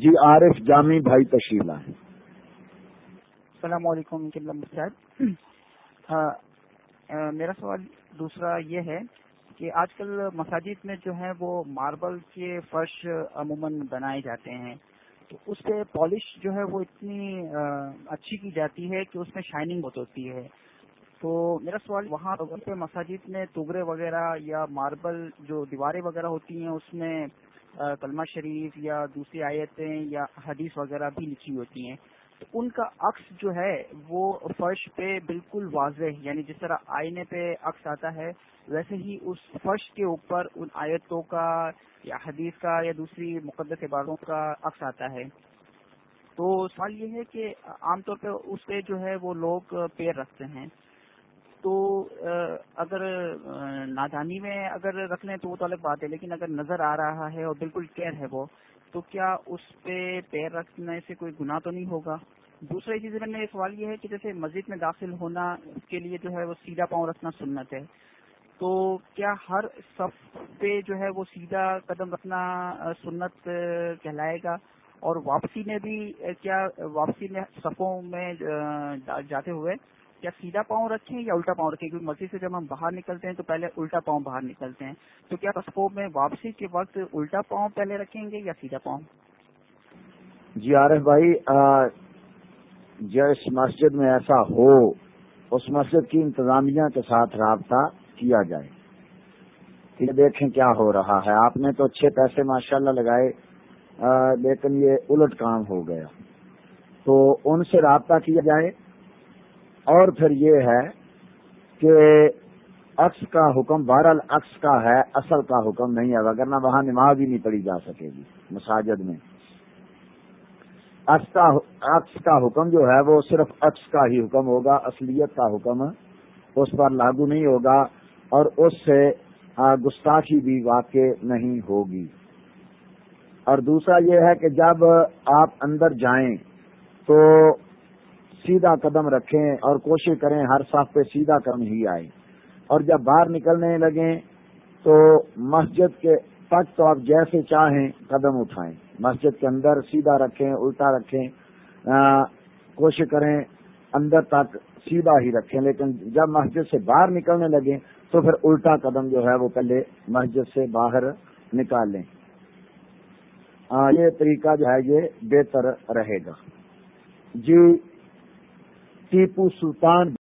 جی عارف جامی بھائی تشریف لائیں السلام علیکم صاحب ہاں، میرا سوال دوسرا یہ ہے کہ آج کل مساجد میں جو ہے وہ ماربل کے فرش عموماً بنائے جاتے ہیں۔ تو اس پہ پالش جو ہے وہ اتنی اچھی کی جاتی ہے کہ اس میں شائننگ بہت ہوتی ہے۔ تو میرا سوال وہاں پہ مساجد میں توگرے وغیرہ یا ماربل جو دیواریں وغیرہ ہوتی ہیں، اس میں کلمہ شریف یا دوسری آیتیں یا حدیث وغیرہ بھی لکھی ہوتی ہیں۔ تو ان کا عکس جو ہے وہ فرش پہ بالکل واضح یعنی جس طرح آئینے پہ عکس آتا ہے، ویسے ہی اس فرش کے اوپر ان آیتوں کا یا حدیث کا یا دوسری مقدس عبادوں کا عکس آتا ہے۔ تو سوال یہ ہے کہ عام طور پہ اس پہ جو ہے وہ لوگ پیر رکھتے ہیں۔ تو اگر نادانی میں اگر رکھ لیں تو وہ تو الگ بات ہے، لیکن اگر نظر آ رہا ہے اور بالکل کیئر ہے وہ، تو کیا اس پہ پیر رکھنے سے کوئی گناہ تو نہیں ہوگا؟ دوسرا چیز میں سوال یہ ہے کہ جیسے مسجد میں داخل ہونا اس کے لیے جو ہے وہ سیدھا پاؤں رکھنا سنت ہے، تو کیا ہر صف پہ جو ہے وہ سیدھا قدم رکھنا سنت کہلائے گا؟ اور واپسی میں بھی کیا واپسی میں صفوں میں جاتے ہوئے کیا سیدھا پاؤں رکھیں یا الٹا پاؤں رکھیں، کیونکہ مسجد سے جب ہم باہر نکلتے ہیں تو پہلے الٹا پاؤں باہر نکلتے ہیں۔ تو کیا تصفوں میں واپسی کے وقت الٹا پاؤں پہلے رکھیں گے یا سیدھا پاؤں؟ جی عارف بھائی جس مسجد میں ایسا ہو، اس مسجد کی انتظامیہ کے ساتھ رابطہ کیا جائے۔ یہ دیکھیں کیا ہو رہا ہے۔ آپ نے تو اچھے پیسے ماشاءاللہ لگائے لیکن یہ الٹ کام ہو گیا۔ تو ان سے رابطہ کیا جائے؟ اور پھر یہ ہے کہ عکس کا حکم بہرحال عکس کا ہے، اصل کا حکم نہیں ہے وغیرہ وہاں نماز ہی نہیں پڑی جا سکے گی، مساجد میں۔ عکس کا حکم جو ہے، وہ صرف عکس کا ہی حکم ہوگا، اصلیت کا حکم اس پر لاگو نہیں ہوگا اور اس سے گستاخی بھی واقع نہیں ہوگی۔ اور دوسرا یہ ہے کہ جب آپ اندر جائیں تو سیدھا قدم رکھیں اور کوشش کریں ہر صاف پہ سیدھا قدم ہی آئے۔ اور جب باہر نکلنے لگیں تو مسجد کے تک تو آپ جیسے چاہیں قدم اٹھائیں۔ مسجد کے اندر سیدھا رکھیں، الٹا رکھیں کوشش کریں اندر تک سیدھا ہی رکھیں۔ لیکن جب مسجد سے باہر نکلنے لگیں تو پھر الٹا قدم جو ہے وہ پہلے مسجد سے باہر نکال لیں یہ طریقہ جو ہے یہ بہتر رہے گا۔ جی ٹیپو سلطان